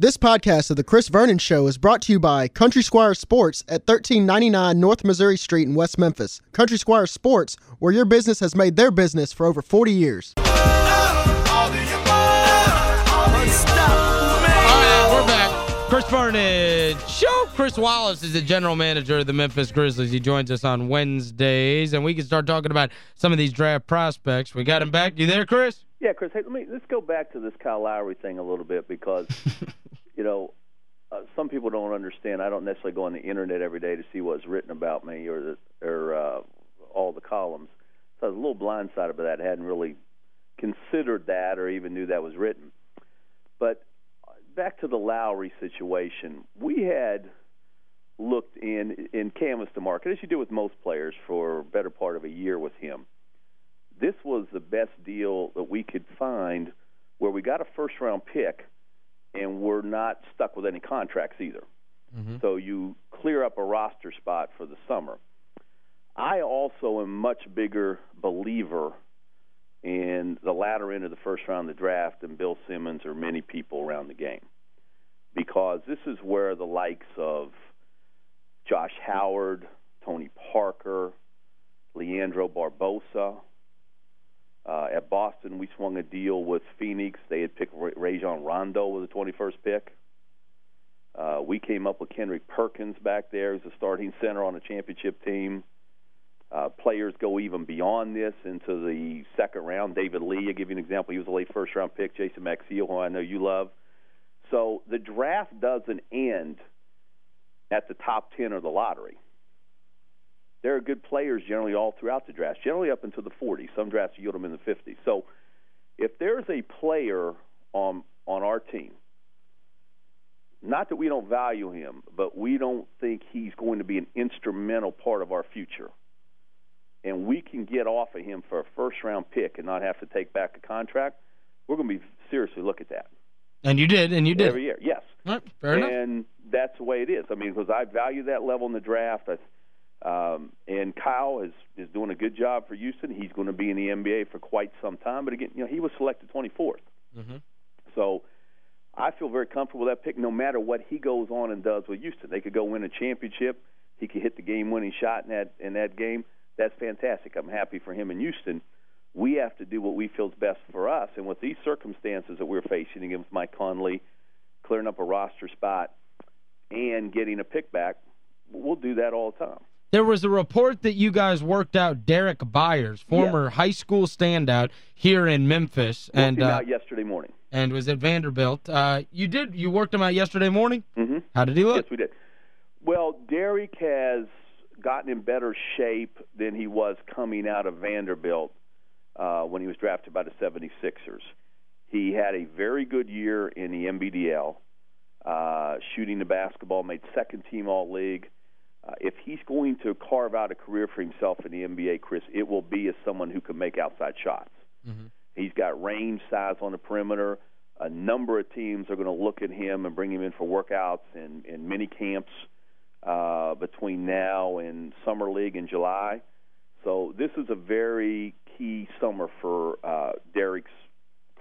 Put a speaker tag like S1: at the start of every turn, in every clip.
S1: This podcast of The Chris Vernon Show is brought to you by Country Squire Sports at 1399 North Missouri Street in West Memphis. Country Squire Sports, where your business has made their business for over 40 years.
S2: All right, we're back. Chris Vernon Show. Chris Wallace is the general manager of the Memphis Grizzlies. He joins us on Wednesdays, and we can start talking about some of these draft prospects. We got him back. You there, Chris?
S3: Yeah, Chris. Hey, let me let's go back to this Kyle Lowry thing a little bit because, you know, uh, some people don't understand. I don't necessarily go on the internet every day to see what's written about me or the, or uh, all the columns. So I was a little blindsided by that. I hadn't really considered that or even knew that was written. But back to the Lowry situation, we had looked in in canvas the market as you do with most players for a better part of a year with him this was the best deal that we could find where we got a first round pick and we're not stuck with any contracts either. Mm-hmm. So you clear up a roster spot for the summer. I also am much bigger believer in the latter end of the first round of the draft than Bill Simmons or many people around the game. Because this is where the likes of Josh Howard, Tony Parker, Leandro Barbosa, uh, at Boston, we swung a deal with Phoenix. They had picked Rajon Rondo with the 21st pick. Uh, we came up with Kendrick Perkins back there as a starting center on a championship team. Uh, players go even beyond this into the second round. David Lee, I'll give you an example. He was a late first round pick. Jason Maxiell, who I know you love. So the draft doesn't end at the top 10 of the lottery there are good players generally all throughout the draft, generally up into the 40s. Some drafts yield them in the 50s. So if there's a player on on our team, not that we don't value him, but we don't think he's going to be an instrumental part of our future, and we can get off of him for a first round pick and not have to take back a contract, we're going to be seriously look at that.
S2: And you did, and you did
S3: every year, yes.
S2: Right, fair
S3: and
S2: enough.
S3: And that's the way it is. I mean, because I value that level in the draft. I um, and Kyle is is doing a good job for Houston. He's going to be in the NBA for quite some time. But again, you know, he was selected 24th. Mm-hmm. So I feel very comfortable with that pick. No matter what he goes on and does with Houston, they could go win a championship. He could hit the game-winning shot in that in that game. That's fantastic. I'm happy for him in Houston. We have to do what we feel is best for us. And with these circumstances that we're facing against Mike Conley, clearing up a roster spot, and getting a pick back, we'll do that all the time.
S2: There was a report that you guys worked out Derrick Byars, former yeah. high school standout here in Memphis.
S3: Worked
S2: and
S3: uh, out yesterday morning.
S2: And was at Vanderbilt. Uh, you did you worked him out yesterday morning?
S3: Mm -hmm.
S2: How did he look?
S3: Yes, we did. Well, Derek has gotten in better shape than he was coming out of Vanderbilt uh, when he was drafted by the 76ers. He had a very good year in the NBDL, uh, shooting the basketball, made second team All League uh, if he's going to carve out a career for himself in the NBA, Chris, it will be as someone who can make outside shots. Mm-hmm. He's got range, size on the perimeter. A number of teams are going to look at him and bring him in for workouts and, and mini camps uh, between now and summer league in July. So this is a very key summer for uh, Derrick's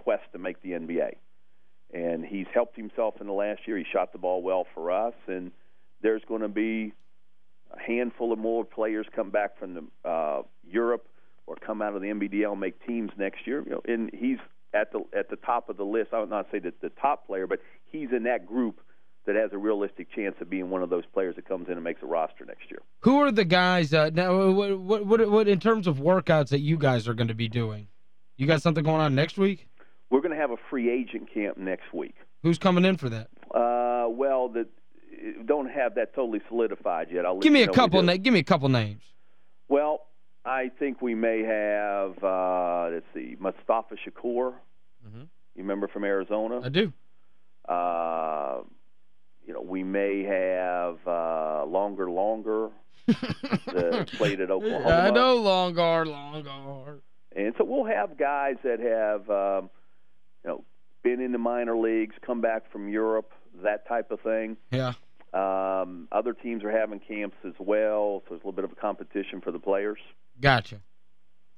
S3: quest to make the NBA, and he's helped himself in the last year. He shot the ball well for us, and there's going to be a handful of more players come back from the uh, Europe or come out of the NBDL and make teams next year. You know, and he's at the at the top of the list. I would not say that the top player, but he's in that group that has a realistic chance of being one of those players that comes in and makes a roster next year.
S2: Who are the guys uh, now what, what what what in terms of workouts that you guys are going to be doing? You got something going on next week?
S3: We're going to have a free agent camp next week.
S2: Who's coming in for that?
S3: Uh well, the don't have that totally solidified yet. I'll
S2: give me
S3: a
S2: couple give me a couple names.
S3: Well, I think we may have uh, let's see, Mustafa Shakur. Mm -hmm. You remember from Arizona?
S2: I do.
S3: Uh, you know, we may have uh, Longar Longar that played at Oklahoma.
S2: I know Longar Longar.
S3: And so we'll have guys that have um, you know been in the minor leagues, come back from Europe, that type of thing.
S2: Yeah.
S3: Other teams are having camps as well, so there's a little bit of a competition for the players.
S2: Gotcha.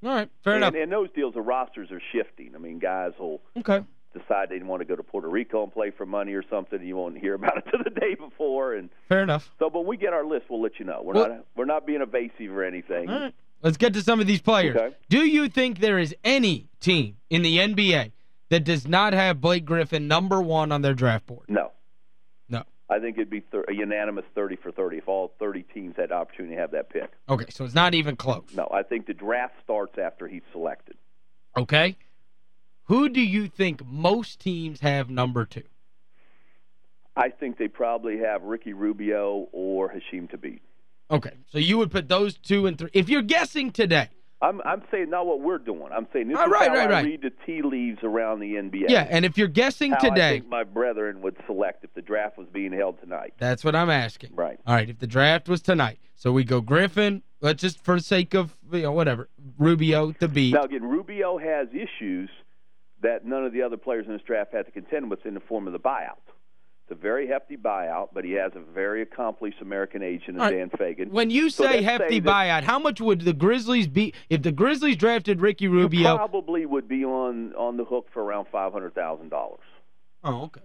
S2: All right, fair
S3: and,
S2: enough.
S3: And those deals, the rosters are shifting. I mean, guys will
S2: okay.
S3: decide they want to go to Puerto Rico and play for money or something. You won't hear about it to the day before. And
S2: Fair enough.
S3: so, when we get our list, we'll let you know. We're
S2: Well-
S3: not we're not being evasive or anything.
S2: All right. Let's get to some of these players.
S3: Okay.
S2: Do you think there is any team in the NBA that does not have Blake Griffin number one on their draft board?
S3: No. I think it'd be thir- a unanimous 30 for 30 if all 30 teams had the opportunity to have that pick.
S2: Okay, so it's not even close.
S3: No, I think the draft starts after he's selected.
S2: Okay? Who do you think most teams have number two?
S3: I think they probably have Ricky Rubio or Hasheem Thabeet.
S2: Okay, so you would put those two and three. If you're guessing today,
S3: I'm I'm saying not what we're doing. I'm saying this
S2: Oh,
S3: is
S2: right,
S3: how
S2: right,
S3: I
S2: right.
S3: read the tea leaves around the NBA.
S2: yeah, and if you're guessing
S3: how I
S2: today,
S3: think my brethren would select if the draft was being held tonight.
S2: that's what I'm asking.
S3: Right.
S2: All right, if the draft was tonight, so we go Griffin, let's just for the sake of, you know, whatever, Rubio Thabeet.
S3: Now again, Rubio has issues that none of the other players in this draft had to contend with in the form of the buyout. It's a very hefty buyout, but he has a very accomplished American agent in
S2: right.
S3: Dan Fegan.
S2: When you say
S3: let's
S2: hefty
S3: say
S2: buyout, how much would the Grizzlies be if the Grizzlies drafted Ricky Rubio?
S3: probably would be on on the hook for around five hundred thousand dollars.
S2: Oh, okay.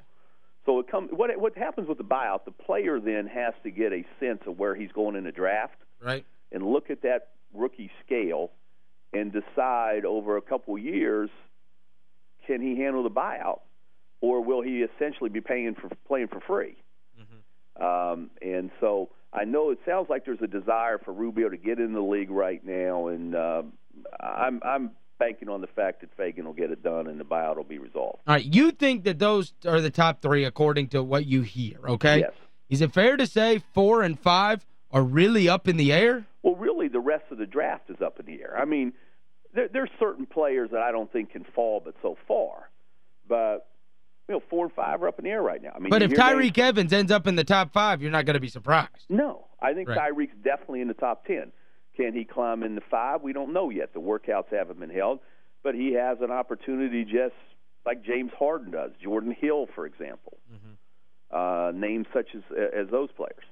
S3: So it comes. What what happens with the buyout? The player then has to get a sense of where he's going in the draft
S2: Right.
S3: and look at that rookie scale and decide over a couple years can he handle the buyout or will he essentially be paying for playing for free? Um, and so I know it sounds like there's a desire for Rubio to get in the league right now, and uh, I'm I'm banking on the fact that Fegan will get it done and the buyout will be resolved.
S2: All right, you think that those are the top three according to what you hear, okay?
S3: Yes.
S2: Is it fair to say four and five are really up in the air?
S3: Well, really, the rest of the draft is up in the air. I mean, there, there's certain players that I don't think can fall, but so far. But you know, four and five are up in the air right now. I mean,
S2: But if Tyreke Evans ends up in the top five, you're not going to be surprised.
S3: no, I think
S2: Right.
S3: Tyreke's definitely in the top ten. Can he climb in the five? We don't know yet. The workouts haven't been held, but he has an opportunity, just like James Harden does, Jordan Hill, for example. Uh, names such as as those players.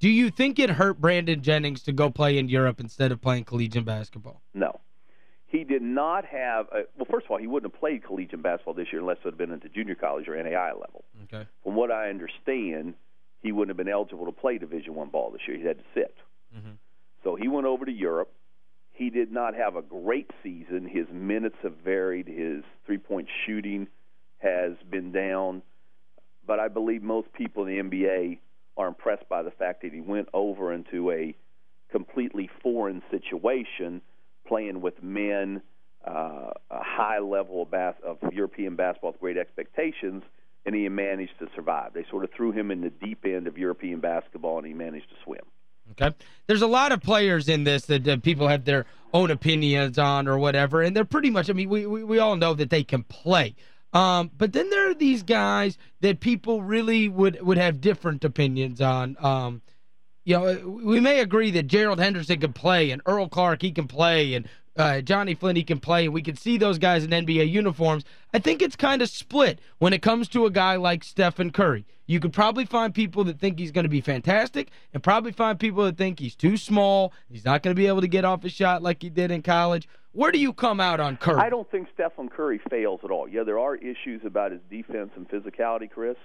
S2: Do you think it hurt Brandon Jennings to go play in Europe instead of playing collegiate basketball?
S3: No. He did not have, a, well, first of all, he wouldn't have played collegiate basketball this year unless it had been at the junior college or NAI level.
S2: Okay.
S3: From what I understand, he wouldn't have been eligible to play Division One ball this year. He had to sit.
S2: Mhm.
S3: So he went over to Europe. He did not have a great season. His minutes have varied. His three point shooting has been down. But I believe most people in the NBA are impressed by the fact that he went over into a completely foreign situation, playing with men, uh, a high level of, bas- of European basketball with great expectations, and he managed to survive. They sort of threw him in the deep end of European basketball, and he managed to swim.
S2: Okay. There's a lot of players in this that people have their own opinions on or whatever, and they're pretty much, I mean, we, we, we all know that they can play. Um, but then there are these guys that people really would, would have different opinions on. Um, you know, we may agree that Gerald Henderson can play and Earl Clark, he can play, and uh, Johnny Flynn, he can play, and we can see those guys in NBA uniforms. I think it's kind of split when it comes to a guy like Stephen Curry. You could probably find people that think he's going to be fantastic and probably find people that think he's too small, he's not going to be able to get off a shot like he did in college. Where do you come out on Curry?
S3: I don't think Stephen Curry fails at all. Yeah, there are issues about his defense and physicality, Chris,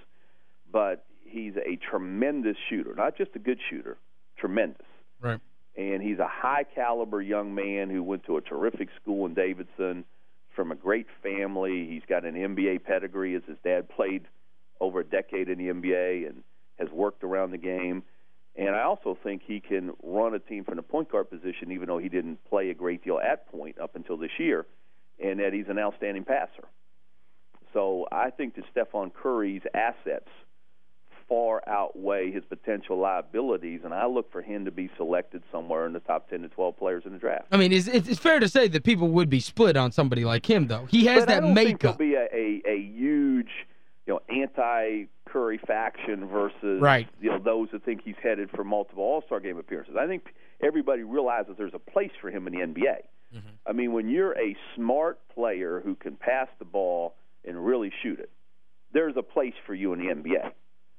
S3: but he's a tremendous shooter. Not just a good shooter, tremendous.
S2: Right.
S3: And he's a high caliber young man who went to a terrific school in Davidson from a great family. He's got an NBA pedigree as his dad played over a decade in the NBA and has worked around the game. And I also think he can run a team from the point guard position, even though he didn't play a great deal at point up until this year, and that he's an outstanding passer. So I think that Stephen Curry's assets far outweigh his potential liabilities, and I look for him to be selected somewhere in the top 10 to 12 players in the draft.
S2: I mean, it's, it's fair to say that people would be split on somebody like him, though. He has
S3: but
S2: that makeup.
S3: think be a, a, a huge, you know, anti-Curry faction versus
S2: Right.
S3: you know those that think he's headed for multiple All-Star game appearances. I think everybody realizes there's a place for him in the NBA.
S2: Mm-hmm.
S3: I mean, when you're a smart player who can pass the ball and really shoot it, there's a place for you in the NBA.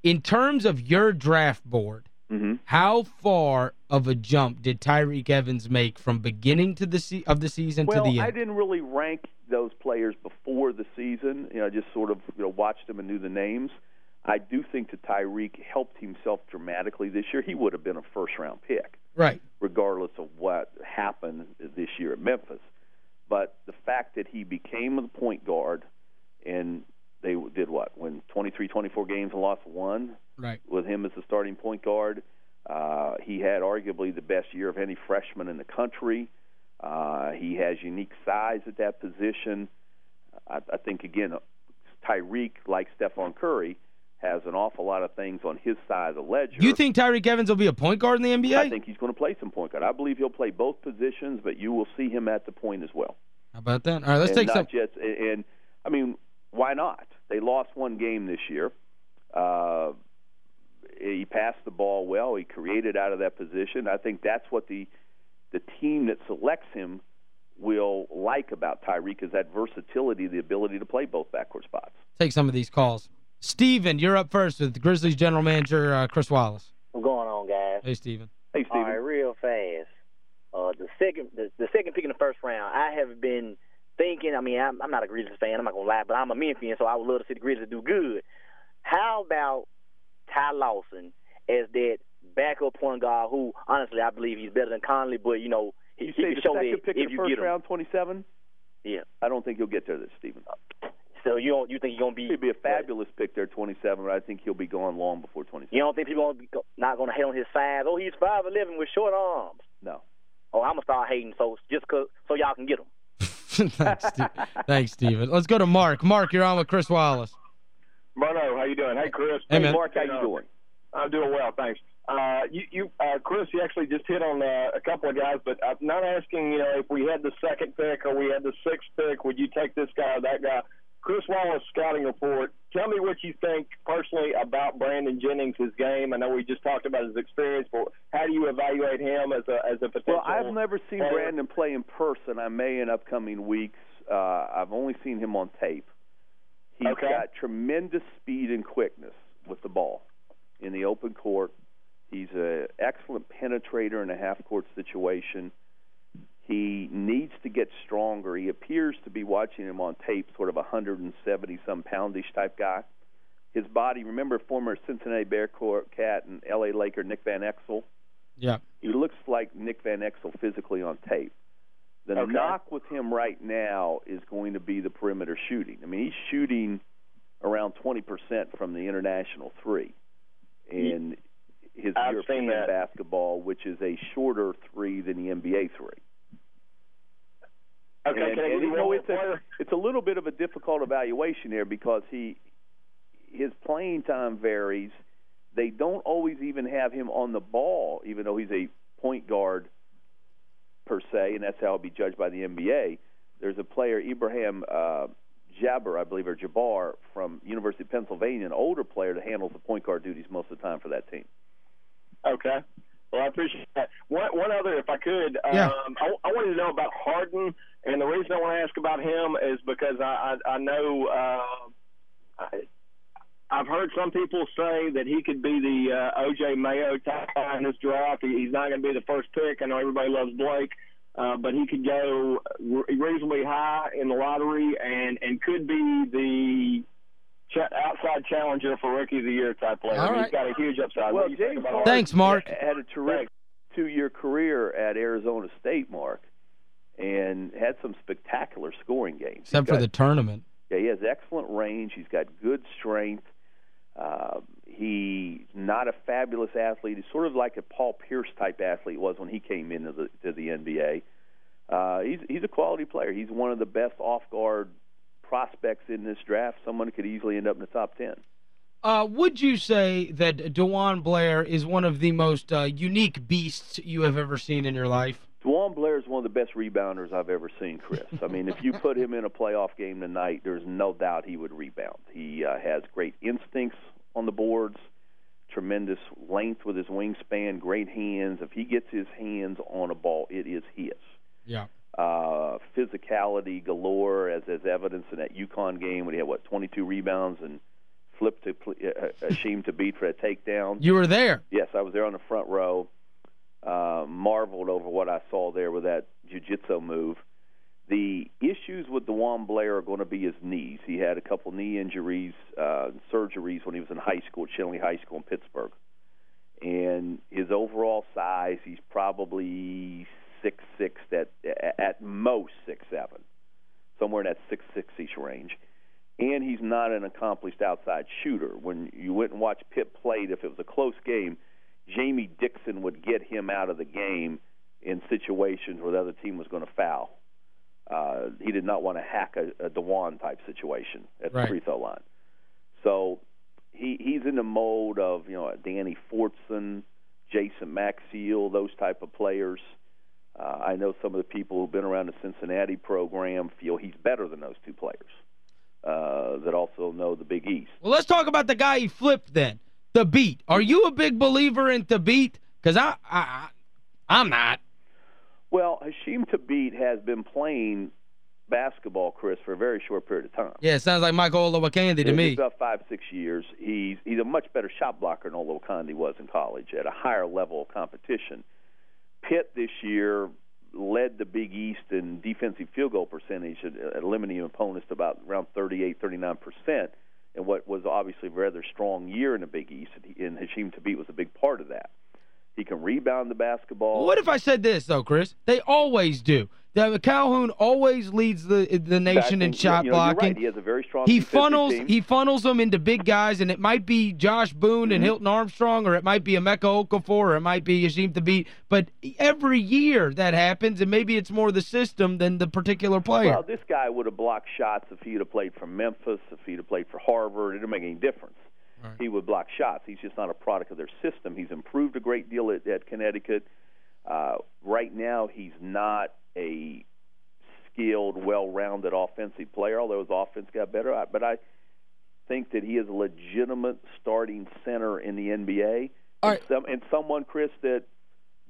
S2: In terms of your draft board,
S3: Mm-hmm.
S2: how far of a jump did Tyreke Evans make from beginning to the of the season
S3: Well,
S2: to the end?
S3: Well, I didn't really rank those players before the season. You know, I just sort of you know watched them and knew the names. I do think that Tyreke helped himself dramatically this year. He would have been a first round pick,
S2: right?
S3: Regardless of what happened this year at Memphis, but the fact that he became the point guard and they did what? Win 23, 24 games and lost one.
S2: Right.
S3: With him as the starting point guard, uh, he had arguably the best year of any freshman in the country. Uh, he has unique size at that position. I, I think again, Tyreke, like Stephen Curry, has an awful lot of things on his side of the ledger.
S2: You think Tyreke Evans will be a point guard in the NBA?
S3: I think he's going to play some point guard. I believe he'll play both positions, but you will see him at the point as well.
S2: How about that? All right, let's
S3: and
S2: take some.
S3: Just, and I mean, why not? They lost one game this year. Uh, he passed the ball well. He created out of that position. I think that's what the the team that selects him will like about Tyreke is that versatility, the ability to play both backcourt spots.
S2: Take some of these calls. Steven, you're up first with the Grizzlies general manager uh, Chris Wallace.
S4: What's going on, guys?
S2: Hey, Steven.
S3: Hey, Steven.
S4: All right, real fast. Uh, the second the, the second pick in the first round, I have been thinking, I mean, I'm, I'm not a Grizzlies fan, I'm not going to lie, but I'm a Memphian, so I would love to see the Grizzlies do good. How about Ty Lawson as that backup point guard who, honestly, I believe he's better than Conley, but, you know, he,
S3: you
S4: he
S3: say
S4: can show that
S3: pick
S4: if you
S3: first
S4: get him.
S3: round, 27?
S4: Yeah.
S3: I don't think he'll get there this Steven.
S4: So you don't you think he's going to be...
S3: He'd be a fabulous pick there, 27, but I think he'll be gone long before 27.
S4: You don't think people are go- not going to hate on his size? Oh, he's 5'11 with short arms.
S3: No.
S4: Oh, I'm to start hating so just cause, so y'all can get him.
S2: Thanks, Steve. Thanks, Steven. Let's go to Mark. Mark, you're on with Chris Wallace.
S5: Verno, how you doing? Hey, Chris.
S2: Hey, man.
S3: Mark, how you doing?
S5: I'm doing well, thanks. Uh, you, you, uh, Chris, you actually just hit on uh, a couple of guys, but I'm not asking, you know, if we had the second pick or we had the sixth pick, would you take this guy or that guy? Chris Wallace scouting report. Tell me what you think personally about Brandon Jennings' his game. I know we just talked about his experience, but how do you evaluate him as a as a potential?
S3: Well, I've never seen
S5: player?
S3: Brandon play in person. I may in upcoming weeks. Uh, I've only seen him on tape. He's
S5: Okay.
S3: got tremendous speed and quickness with the ball in the open court. He's an excellent penetrator in a half court situation. He needs to get stronger. He appears to be watching him on tape, sort of a 170 some poundish type guy. His body, remember former Cincinnati Bearcat and LA Laker Nick Van Exel?
S2: Yeah.
S3: he looks like Nick Van Exel physically on tape. The
S5: Okay.
S3: knock with him right now is going to be the perimeter shooting. I mean, he's shooting around 20% from the international three. And his
S5: I've
S3: European basketball, which is a shorter three than the NBA three.
S5: Okay,
S3: and,
S5: can
S3: and,
S5: you
S3: you know, it's a, it's a little bit of a difficult evaluation here because he his playing time varies. They don't always even have him on the ball, even though he's a point guard per se, and that's how he'll be judged by the NBA. There's a player, Ibrahim uh, Jabbar, I believe, or Jabbar from University of Pennsylvania, an older player that handles the point guard duties most of the time for that team.
S5: Okay. Well, I appreciate that. One, one other, if I could,
S2: Yeah.
S5: um, I, I wanted to know about Harden, and the reason I want to ask about him is because I, I, I know uh, I, I've heard some people say that he could be the uh, OJ Mayo type guy in this draft. He, he's not going to be the first pick. I know everybody loves Blake. Uh, but he could go re- reasonably high in the lottery and, and could be the ch- outside challenger for rookie of the year type player.
S2: All
S5: He's
S2: right.
S5: got a huge upside.
S3: Well,
S5: what do you think
S3: James
S5: about
S3: Harden
S2: Thanks, Mark.
S3: had a terrific two-year career at Arizona State, Mark, and had some spectacular scoring games.
S2: Except
S3: He's
S2: for the tournament.
S3: Yeah, he has excellent range. He's got good strength. Uh, he's not a fabulous athlete. He's sort of like a Paul Pierce type athlete was when he came into the to the NBA. Uh, he's he's a quality player. He's one of the best off guard prospects in this draft. Someone could easily end up in the top ten.
S2: Uh, would you say that DeJuan Blair is one of the most uh, unique beasts you have ever seen in your life?
S3: DeJuan Blair is one of the best rebounders I've ever seen, Chris. I mean, if you put him in a playoff game tonight, there's no doubt he would rebound. He uh, has great instincts on the boards, tremendous length with his wingspan, great hands. If he gets his hands on a ball, it is his.
S2: Yeah.
S3: Uh, physicality galore, as as evidence in that UConn game when he had what 22 rebounds and flipped to ple- uh, Hasheem Thabeet for a takedown.
S2: You were there.
S3: Yes, I was there on the front row. Uh, marveled over what I saw there with that jiu-jitsu move. The issues with DeJuan Blair are going to be his knees. He had a couple knee injuries, uh, surgeries when he was in high school, at Schenley High School in Pittsburgh. And his overall size, he's probably six six at at most six seven, somewhere in that six six ish range. And he's not an accomplished outside shooter. When you went and watched Pitt played, if it was a close game, Jamie Dixon would get him out of the game in situations where the other team was going to foul. Uh, he did not want to hack a, a DeJuan type situation at
S2: right.
S3: the free throw line. So he he's in the mode of you know Danny Fortson, Jason Maxiell, those type of players. Uh, I know some of the people who've been around the Cincinnati program feel he's better than those two players uh, that also know the Big East.
S2: Well, let's talk about the guy he flipped then, Thabeet. Are you a big believer in Thabeet? Because I, I, I'm not.
S3: Well, Hasheem Thabeet has been playing basketball, Chris, for a very short period of time.
S2: Yeah, it sounds like Michael Olowokandi to me.
S3: about five, six years. He's he's a much better shot blocker than Olowokandi was in college at a higher level of competition. Pitt this year led the Big East in defensive field goal percentage, at limiting opponents to about around 38, 39 percent, in what was obviously a rather strong year in the Big East. And Hasheem Thabeet was a big part of that. He can rebound the basketball.
S2: What if I said this, though, Chris? They always do. The Calhoun always leads the the nation in shot
S3: you know,
S2: blocking.
S3: Right. He has a very strong
S2: he funnels
S3: team.
S2: he funnels them into big guys, and it might be Josh Boone and mm -hmm. Hilton Armstrong, or it might be Emeka Okafor, or it might be Hasheem Thabeet. But every year that happens, and maybe it's more the system than the particular player.
S3: Well, this guy would have blocked shots if he'd have played for Memphis, if he'd have played for Harvard. It didn't make any difference. Right. He would block shots. He's just not a product of their system. He's improved a great deal at, at Connecticut. Uh, right now, he's not a skilled, well-rounded offensive player, although his offense got better. But I think that he is a legitimate starting center in the NBA.
S2: All right.
S3: and, some, and someone, Chris, that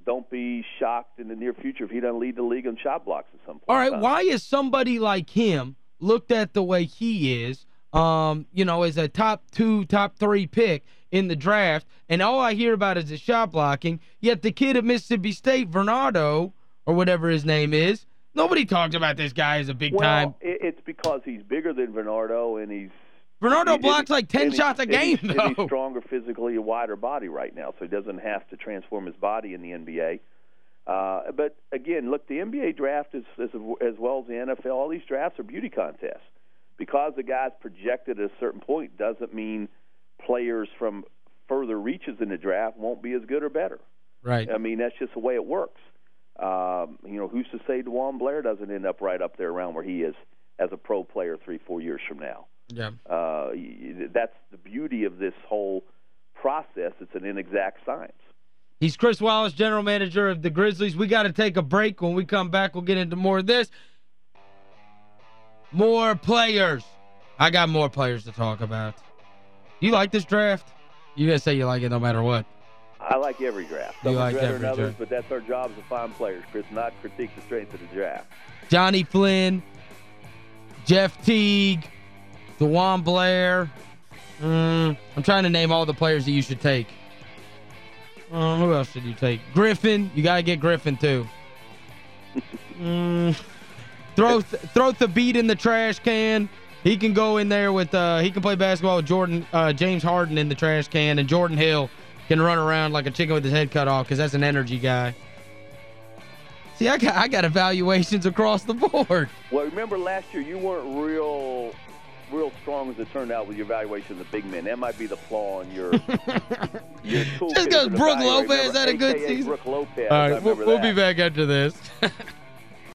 S3: don't be shocked in the near future if he doesn't lead the league in shot blocks at some point.
S2: All right, why is somebody like him looked at the way he is, um, you know, as a top two, top three pick in the draft, and all I hear about is the shot blocking, yet the kid at Mississippi State, Varnado, or whatever his name is, Nobody talks about this guy as a big
S3: well,
S2: time.
S3: it's because he's bigger than Varnado, and he's
S2: Varnado blocks like 10 shots a game,
S3: and
S2: though.
S3: He's stronger physically, a wider body right now, so he doesn't have to transform his body in the NBA. Uh, but again, look, the NBA draft is as, as well as the NFL. All these drafts are beauty contests. Because the guy's projected at a certain point doesn't mean players from further reaches in the draft won't be as good or better.
S2: Right.
S3: I mean, that's just the way it works. Um, you know, who's to say DeJuan Blair doesn't end up right up there around where he is as a pro player three, four years from now?
S2: Yeah.
S3: Uh, that's the beauty of this whole process. It's an inexact science.
S2: He's Chris Wallace, general manager of the Grizzlies. We got to take a break. When we come back, we'll get into more of this. More players. I got more players to talk about. You like this draft? You going to say you like it no matter what.
S3: I like every draft. Some
S2: you like every
S3: than others,
S2: draft.
S3: but that's our job to find players, Chris, not critique the strength of the draft.
S2: Johnny Flynn, Jeff Teague, DeJuan Blair. Mm, I'm trying to name all the players that you should take. Uh, who else should you take? Griffin. You got to get Griffin, too. mm, throw, th throw Thabeet in the trash can. He can go in there with, uh, he can play basketball with Jordan, uh, James Harden in the trash can, and Jordan Hill can run around like a chicken with his head cut off because that's an energy guy. See, I got, I got evaluations across the board.
S3: Well, remember last year you weren't real real strong as it turned out with your evaluation of the big men. That might be the flaw in your your.
S2: Just because Brook Lopez had a good season.
S3: Brook Lopez.
S2: All right, we'll, we'll be back after this.